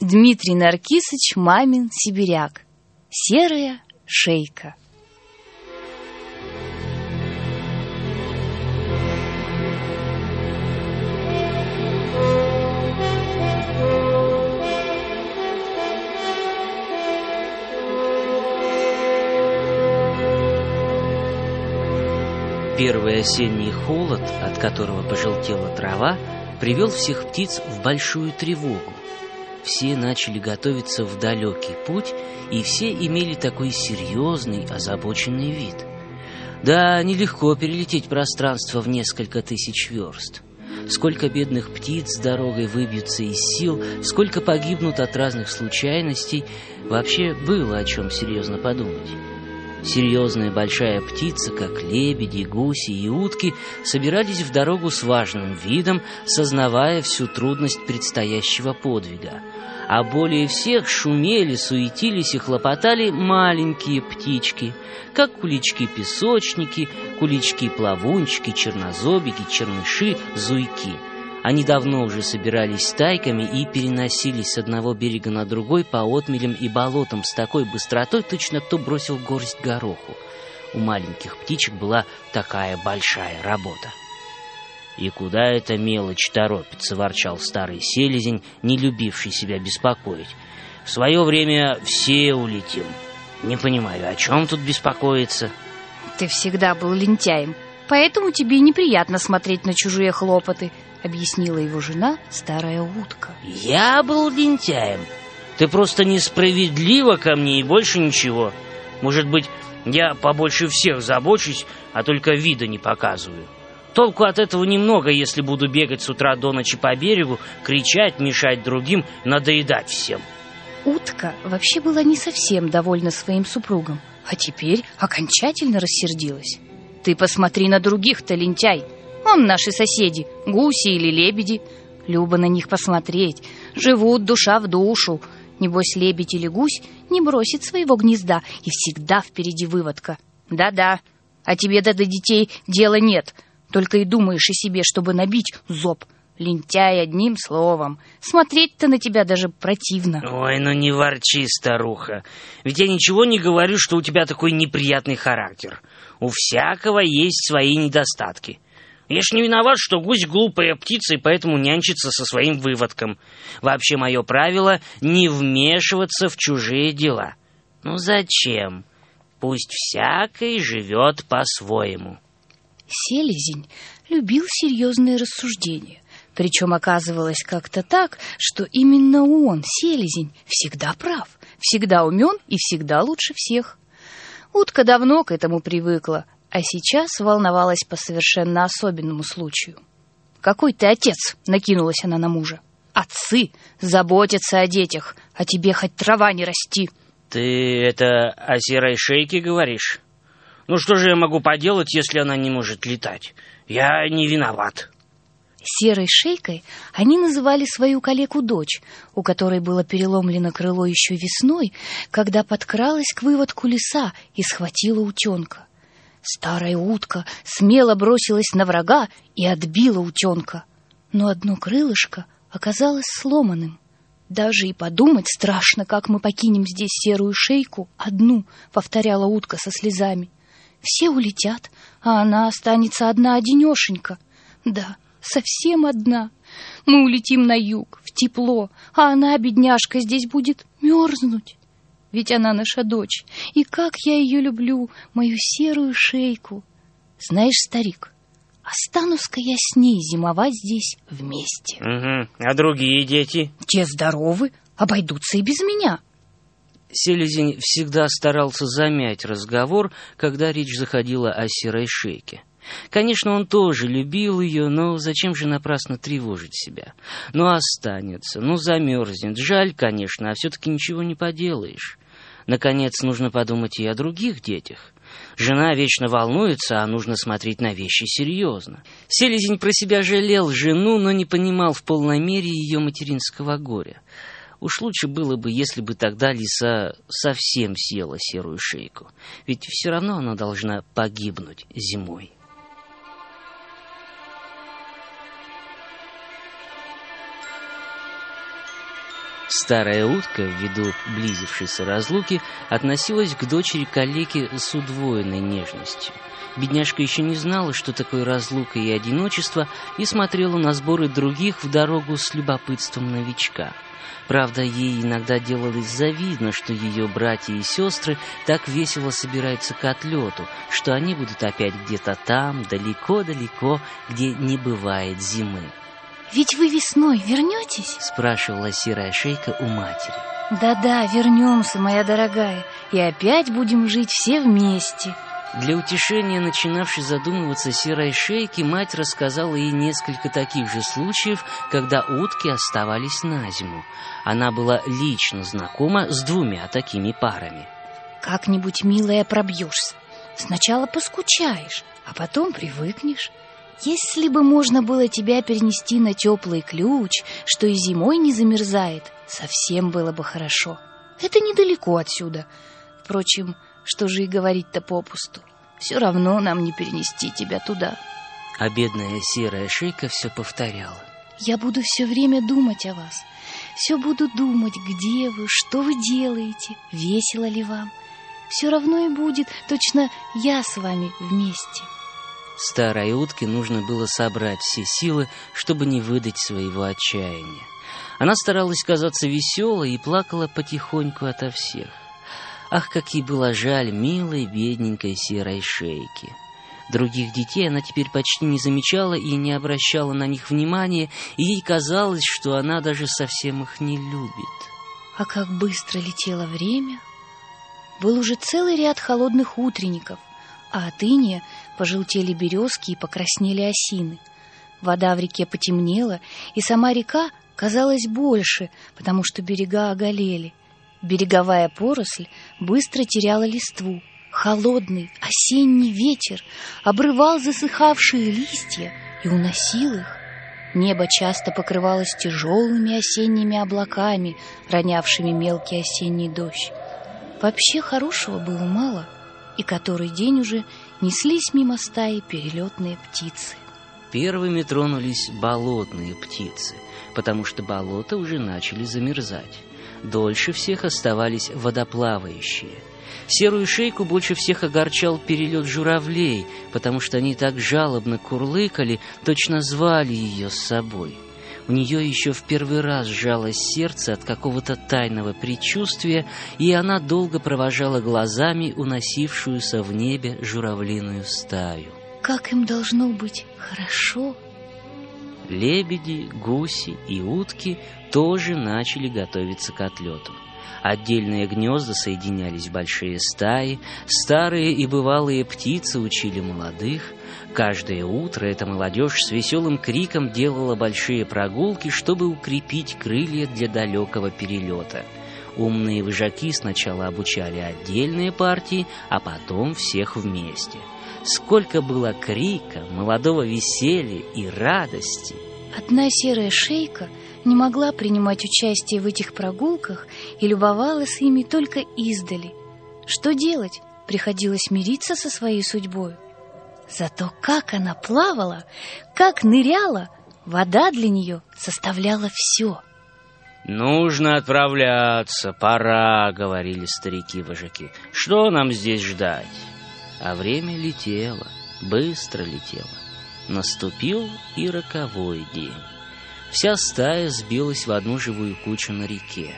Дмитрий Наркисыч мамин сибиряк. Серая шейка. Первый осенний холод, от которого пожелтела трава, привел всех птиц в большую тревогу. Все начали готовиться в далекий путь, и все имели такой серьезный, озабоченный вид. Да, нелегко перелететь пространство в несколько тысяч верст. Сколько бедных птиц с дорогой выбьются из сил, сколько погибнут от разных случайностей, вообще было о чем серьезно подумать. Серьезная большая птица, как лебеди, гуси и утки, собирались в дорогу с важным видом, сознавая всю трудность предстоящего подвига. А более всех шумели, суетились и хлопотали маленькие птички, как кулички-песочники, кулички-плавунчики, чернозобики, черныши, зуйки — они давно уже собирались стайками и переносились с одного берега на другой по отмелям и болотам с такой быстротой, точно кто бросил горсть гороху. У маленьких птичек была такая большая работа. «И куда эта мелочь торопится?» — ворчал старый селезень, не любивший себя беспокоить. «В свое время все улетим. Не понимаю, о чем тут беспокоиться?» «Ты всегда был лентяем, поэтому тебе неприятно смотреть на чужие хлопоты», — объяснила его жена, старая утка. «Я был лентяем. Ты просто несправедлива ко мне и больше ничего. Может быть, я побольше всех забочусь, а только вида не показываю. Толку от этого немного, если буду бегать с утра до ночи по берегу, кричать, мешать другим, надоедать всем». Утка вообще была не совсем довольна своим супругом, а теперь окончательно рассердилась. «Ты посмотри на других-то, лентяй!» Он наши соседи, гуси или лебеди. Любо на них посмотреть. Живут душа в душу. Небось, лебедь или гусь не бросит своего гнезда, и всегда впереди выводка. Да-да, а тебе да до детей дела нет. Только и думаешь о себе, чтобы набить зоб. Лентяй одним словом. Смотреть-то на тебя даже противно. Ой, ну не ворчи, старуха. Ведь я ничего не говорю, что у тебя такой неприятный характер. У всякого есть свои недостатки. Я ж не виноват, что гусь глупая птица и поэтому нянчится со своим выводком. Вообще мое правило — не вмешиваться в чужие дела. Ну зачем? Пусть всякий живет по-своему. Селезень любил серьезные рассуждения. Причем оказывалось как-то так, что именно он, селезень, всегда прав, всегда умен и всегда лучше всех. Утка давно к этому привыкла, а сейчас волновалась по совершенно особенному случаю. «Какой ты отец?» — накинулась она на мужа. «Отцы заботятся о детях, а тебе хоть трава не расти». «Ты это о серой шейке говоришь? Ну что же я могу поделать, если она не может летать? Я не виноват». Серой шейкой они называли свою калеку-дочь, у которой было переломлено крыло еще весной, когда подкралась к выводку леса и схватила утенка. Старая утка смело бросилась на врага и отбила утенка. Но одно крылышко оказалось сломанным. Даже и подумать страшно, как мы покинем здесь серую шейку одну, повторяла утка со слезами. Все улетят, а она останется одна-одинешенька. Да, совсем одна. Мы улетим на юг, в тепло, а она, бедняжка, здесь будет мерзнуть ведь она наша дочь. И как я ее люблю, мою серую шейку. Знаешь, старик, останусь-ка я с ней зимовать здесь вместе. Угу. А другие дети? Те здоровы, обойдутся и без меня. Селезень всегда старался замять разговор, когда речь заходила о серой шейке. Конечно, он тоже любил ее, но зачем же напрасно тревожить себя? Ну, останется, ну, замерзнет. Жаль, конечно, а все-таки ничего не поделаешь. Наконец, нужно подумать и о других детях. Жена вечно волнуется, а нужно смотреть на вещи серьезно. Селезень про себя жалел жену, но не понимал в полной мере ее материнского горя. Уж лучше было бы, если бы тогда лиса совсем съела серую шейку, ведь все равно она должна погибнуть зимой. Старая утка, ввиду близившейся разлуки, относилась к дочери калеки с удвоенной нежностью. Бедняжка еще не знала, что такое разлука и одиночество, и смотрела на сборы других в дорогу с любопытством новичка. Правда, ей иногда делалось завидно, что ее братья и сестры так весело собираются к отлету, что они будут опять где-то там, далеко-далеко, где не бывает зимы. «Ведь вы весной вернетесь?» — спрашивала серая шейка у матери. «Да-да, вернемся, моя дорогая, и опять будем жить все вместе». Для утешения начинавшей задумываться серой шейки, мать рассказала ей несколько таких же случаев, когда утки оставались на зиму. Она была лично знакома с двумя такими парами. «Как-нибудь, милая, пробьешься. Сначала поскучаешь, а потом привыкнешь. Если бы можно было тебя перенести на теплый ключ, что и зимой не замерзает, совсем было бы хорошо. Это недалеко отсюда. Впрочем, что же и говорить-то попусту. Все равно нам не перенести тебя туда. А бедная серая шейка все повторяла. Я буду все время думать о вас. Все буду думать, где вы, что вы делаете, весело ли вам. Все равно и будет, точно я с вами вместе. Старой утке нужно было собрать все силы, чтобы не выдать своего отчаяния. Она старалась казаться веселой и плакала потихоньку ото всех. Ах, как ей было жаль милой, бедненькой серой шейки. Других детей она теперь почти не замечала и не обращала на них внимания, и ей казалось, что она даже совсем их не любит. А как быстро летело время! Был уже целый ряд холодных утренников, а от иния пожелтели березки и покраснели осины. Вода в реке потемнела, и сама река казалась больше, потому что берега оголели. Береговая поросль быстро теряла листву. Холодный осенний ветер обрывал засыхавшие листья и уносил их. Небо часто покрывалось тяжелыми осенними облаками, ронявшими мелкий осенний дождь. Вообще хорошего было мало — и который день уже неслись мимо стаи перелетные птицы. Первыми тронулись болотные птицы, потому что болота уже начали замерзать. Дольше всех оставались водоплавающие. Серую шейку больше всех огорчал перелет журавлей, потому что они так жалобно курлыкали, точно звали ее с собой — у нее еще в первый раз сжалось сердце от какого-то тайного предчувствия, и она долго провожала глазами уносившуюся в небе журавлиную стаю. Как им должно быть хорошо! Лебеди, гуси и утки тоже начали готовиться к отлету. Отдельные гнезда соединялись в большие стаи, старые и бывалые птицы учили молодых. Каждое утро эта молодежь с веселым криком делала большие прогулки, чтобы укрепить крылья для далекого перелета. Умные выжаки сначала обучали отдельные партии, а потом всех вместе. Сколько было крика, молодого веселья и радости! Одна серая шейка — не могла принимать участие в этих прогулках и любовалась ими только издали. Что делать? Приходилось мириться со своей судьбой. Зато как она плавала, как ныряла, вода для нее составляла все. «Нужно отправляться, пора», — говорили старики-вожаки. «Что нам здесь ждать?» А время летело, быстро летело. Наступил и роковой день. Вся стая сбилась в одну живую кучу на реке.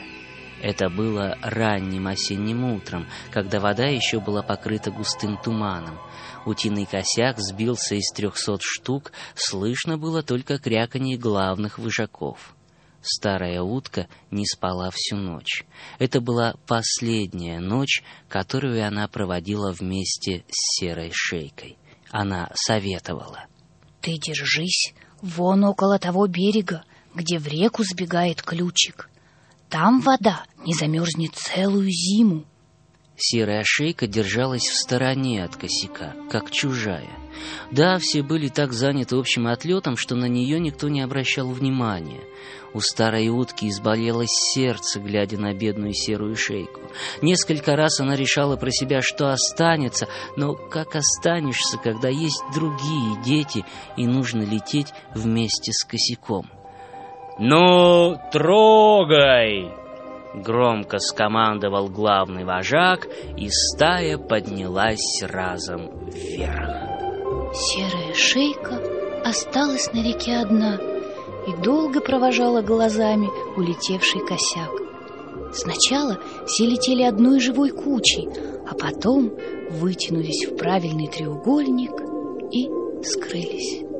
Это было ранним осенним утром, когда вода еще была покрыта густым туманом. Утиный косяк сбился из трехсот штук, слышно было только кряканье главных выжаков. Старая утка не спала всю ночь. Это была последняя ночь, которую она проводила вместе с серой шейкой. Она советовала. «Ты держись Вон около того берега, где в реку сбегает ключик. Там вода не замерзнет целую зиму. Серая шейка держалась в стороне от косяка, как чужая. Да, все были так заняты общим отлетом, что на нее никто не обращал внимания. У старой утки изболелось сердце, глядя на бедную серую шейку. Несколько раз она решала про себя, что останется, но как останешься, когда есть другие дети, и нужно лететь вместе с косяком? «Ну, трогай!» Громко скомандовал главный вожак, и стая поднялась разом вверх. Серая шейка осталась на реке одна и долго провожала глазами улетевший косяк. Сначала все летели одной живой кучей, а потом вытянулись в правильный треугольник и скрылись.